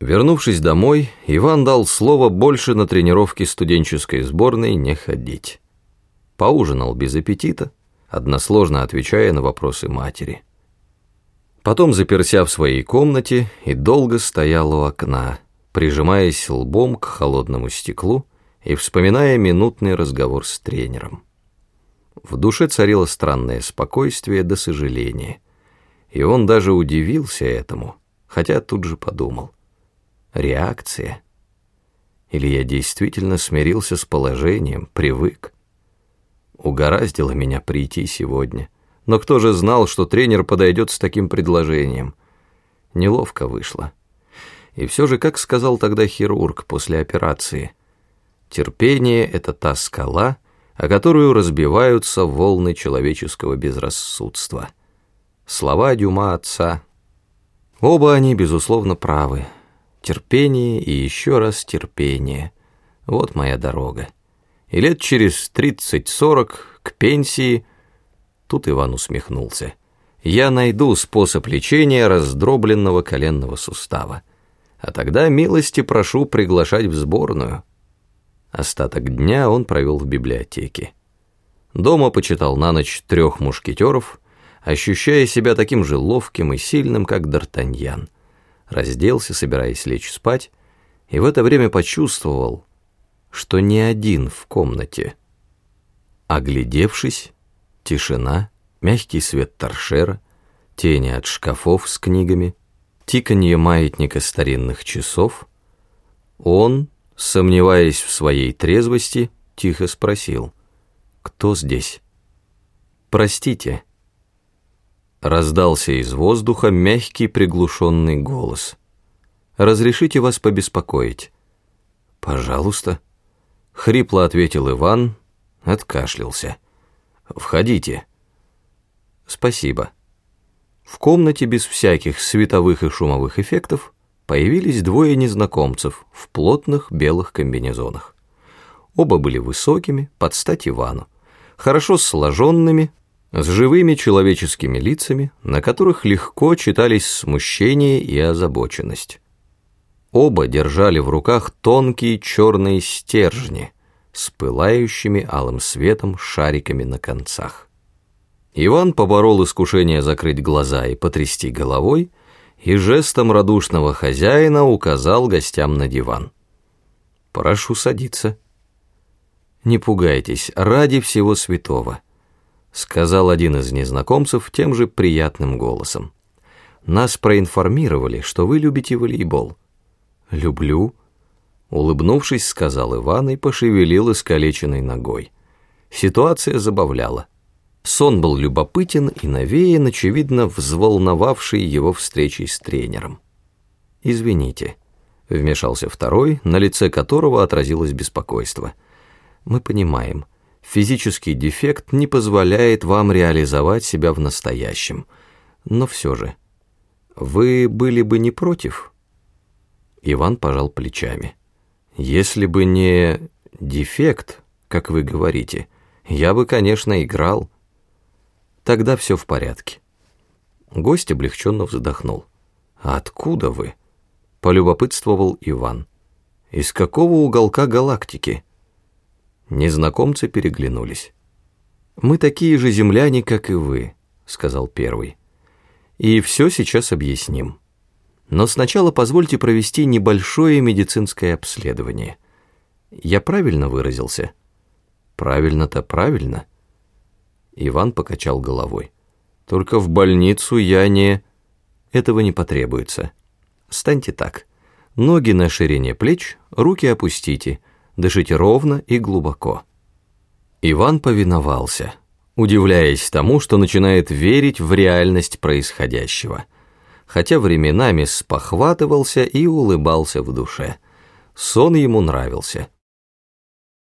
Вернувшись домой, Иван дал слово больше на тренировки студенческой сборной не ходить. Поужинал без аппетита, односложно отвечая на вопросы матери. Потом заперся в своей комнате и долго стоял у окна, прижимаясь лбом к холодному стеклу и вспоминая минутный разговор с тренером. В душе царило странное спокойствие до сожаления, и он даже удивился этому, хотя тут же подумал. Реакция? Или я действительно смирился с положением, привык? Угораздило меня прийти сегодня. Но кто же знал, что тренер подойдет с таким предложением? Неловко вышло. И все же, как сказал тогда хирург после операции, терпение — это та скала, о которую разбиваются волны человеческого безрассудства. Слова Дюма отца. Оба они, безусловно, правы. Терпение и еще раз терпение. Вот моя дорога. И лет через тридцать-сорок к пенсии... Тут Иван усмехнулся. Я найду способ лечения раздробленного коленного сустава. А тогда милости прошу приглашать в сборную. Остаток дня он провел в библиотеке. Дома почитал на ночь трех мушкетеров, ощущая себя таким же ловким и сильным, как Д'Артаньян разделся, собираясь лечь спать, и в это время почувствовал, что не один в комнате. Оглядевшись, тишина, мягкий свет торшера, тени от шкафов с книгами, тиканье маятника старинных часов, он, сомневаясь в своей трезвости, тихо спросил, «Кто здесь?» «Простите», Раздался из воздуха мягкий приглушенный голос. «Разрешите вас побеспокоить?» «Пожалуйста», — хрипло ответил Иван, откашлялся. «Входите». «Спасибо». В комнате без всяких световых и шумовых эффектов появились двое незнакомцев в плотных белых комбинезонах. Оба были высокими, под стать Ивану, хорошо сложенными, с живыми человеческими лицами, на которых легко читались смущение и озабоченность. Оба держали в руках тонкие черные стержни с пылающими алым светом шариками на концах. Иван поборол искушение закрыть глаза и потрясти головой, и жестом радушного хозяина указал гостям на диван. «Прошу садиться». «Не пугайтесь, ради всего святого» сказал один из незнакомцев тем же приятным голосом. Нас проинформировали, что вы любите волейбол. Люблю, улыбнувшись, сказал Иван и пошевелил искалеченной ногой. Ситуация забавляла. Сон был любопытен и навеян, очевидно, взволновавший его встречей с тренером. «Извините», — вмешался второй, на лице которого отразилось беспокойство. «Мы понимаем». Физический дефект не позволяет вам реализовать себя в настоящем. Но все же, вы были бы не против? Иван пожал плечами. Если бы не дефект, как вы говорите, я бы, конечно, играл. Тогда все в порядке. Гость облегченно вздохнул. «А откуда вы?» — полюбопытствовал Иван. «Из какого уголка галактики?» Незнакомцы переглянулись. «Мы такие же земляне, как и вы», — сказал первый. «И все сейчас объясним. Но сначала позвольте провести небольшое медицинское обследование. Я правильно выразился?» «Правильно-то правильно». Иван покачал головой. «Только в больницу я не...» «Этого не потребуется. Станьте так. Ноги на ширине плеч, руки опустите» дышите ровно и глубоко». Иван повиновался, удивляясь тому, что начинает верить в реальность происходящего, хотя временами спохватывался и улыбался в душе. Сон ему нравился.